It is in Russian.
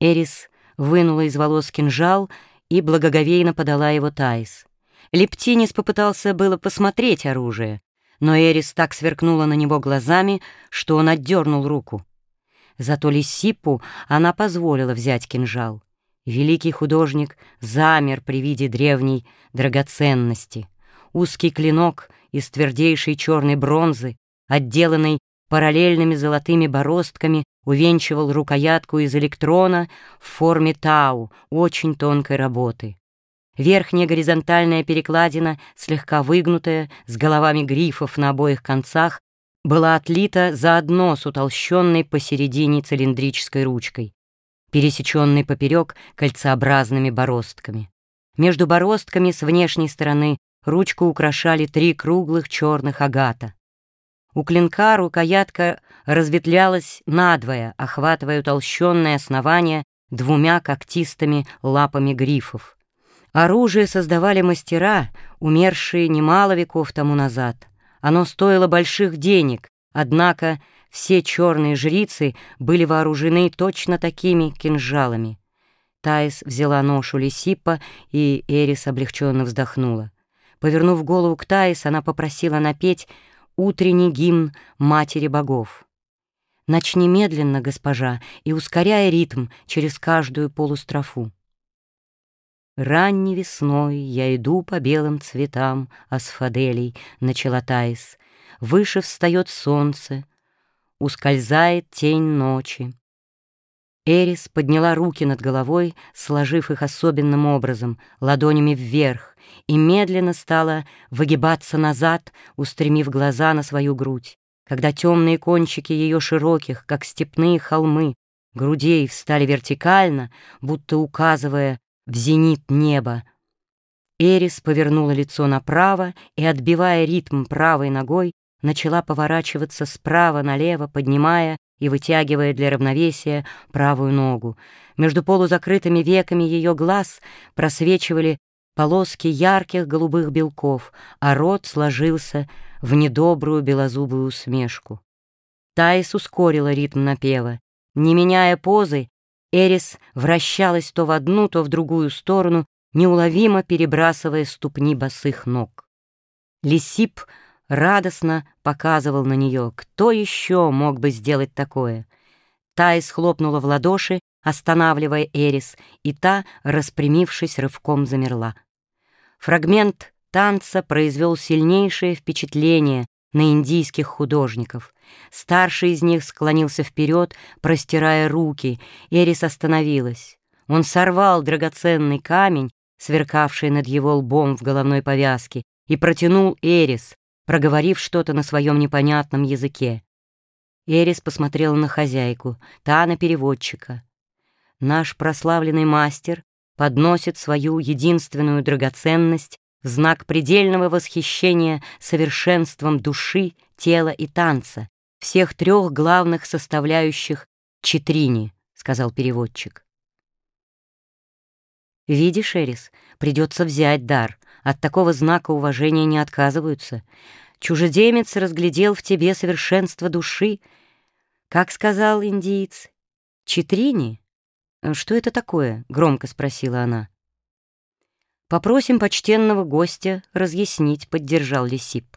Эрис вынула из волос кинжал и благоговейно подала его Таис. Лептинис попытался было посмотреть оружие, но Эрис так сверкнула на него глазами, что он отдернул руку. Зато Лисипу она позволила взять кинжал. Великий художник замер при виде древней драгоценности. Узкий клинок из твердейшей черной бронзы, отделанный параллельными золотыми бороздками, увенчивал рукоятку из электрона в форме тау, очень тонкой работы. Верхняя горизонтальная перекладина, слегка выгнутая, с головами грифов на обоих концах, была отлита заодно с утолщенной посередине цилиндрической ручкой, пересеченной поперек кольцеобразными бороздками. Между бороздками с внешней стороны ручку украшали три круглых черных агата. У клинка рукоятка разветвлялась надвое, охватывая утолщенное основание двумя когтистыми лапами грифов. Оружие создавали мастера, умершие немало веков тому назад. Оно стоило больших денег, однако все черные жрицы были вооружены точно такими кинжалами. Таис взяла нож у Лисипа, и Эрис облегченно вздохнула. Повернув голову к Таис, она попросила напеть утренний гимн Матери Богов. Начни медленно, госпожа, и ускоряя ритм через каждую полустрофу. Ранней весной я иду по белым цветам асфаделей, начала Таис. Выше встает солнце, ускользает тень ночи. Эрис подняла руки над головой, сложив их особенным образом, ладонями вверх, и медленно стала выгибаться назад, устремив глаза на свою грудь. Когда темные кончики ее широких, как степные холмы, грудей встали вертикально, будто указывая в зенит неба, Эрис повернула лицо направо и, отбивая ритм правой ногой, начала поворачиваться справа налево, поднимая и вытягивая для равновесия правую ногу. Между полузакрытыми веками ее глаз просвечивали полоски ярких голубых белков, а рот сложился в недобрую белозубую усмешку. Таис ускорила ритм напева. Не меняя позы, Эрис вращалась то в одну, то в другую сторону, неуловимо перебрасывая ступни босых ног. Лисип радостно показывал на нее, кто еще мог бы сделать такое. Таис хлопнула в ладоши, останавливая Эрис, и та, распрямившись, рывком замерла. Фрагмент танца произвел сильнейшее впечатление на индийских художников. Старший из них склонился вперед, простирая руки. Эрис остановилась. Он сорвал драгоценный камень, сверкавший над его лбом в головной повязке, и протянул Эрис, проговорив что-то на своем непонятном языке. Эрис посмотрела на хозяйку, та на переводчика. Наш прославленный мастер подносит свою единственную драгоценность в знак предельного восхищения совершенством души, тела и танца, всех трех главных составляющих читрини, сказал переводчик. Видишь, Эрис, придется взять дар. От такого знака уважения не отказываются. Чужеземец разглядел в тебе совершенство души. Как сказал индиец, читрини? «Э, «Что это такое?» — громко спросила она. «Попросим почтенного гостя разъяснить», — поддержал Лисип.